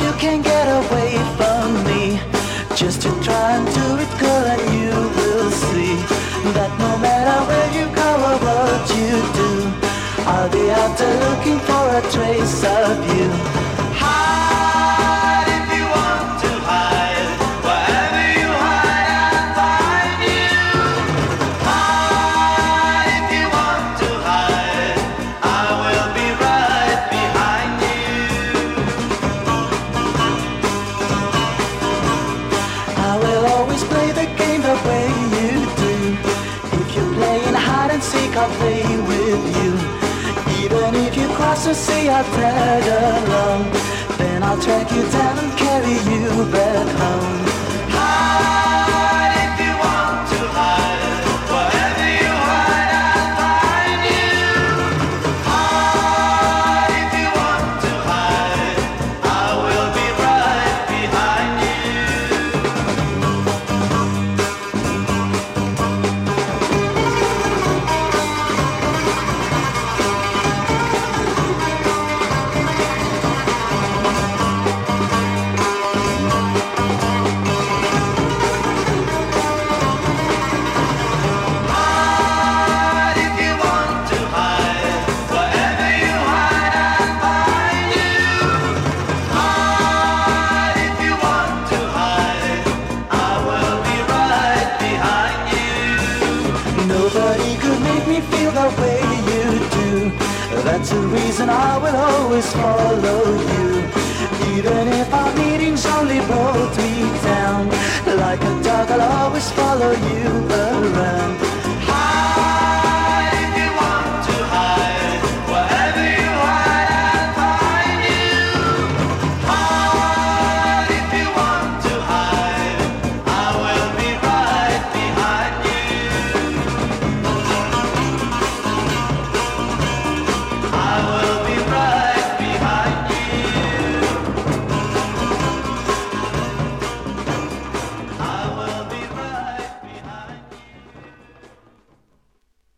you can get away from me. Just to try and do it, girl, and you will see that no matter where you go or what you do, I'll be out there looking for a trace. I'll play with you. Even if you cross the sea, I'll tag along. Then I'll track you down and carry you back home. Me feel the way you do. That's the reason I will always follow you. Even if our meetings only brought me down. Like a dog, I'll always follow you.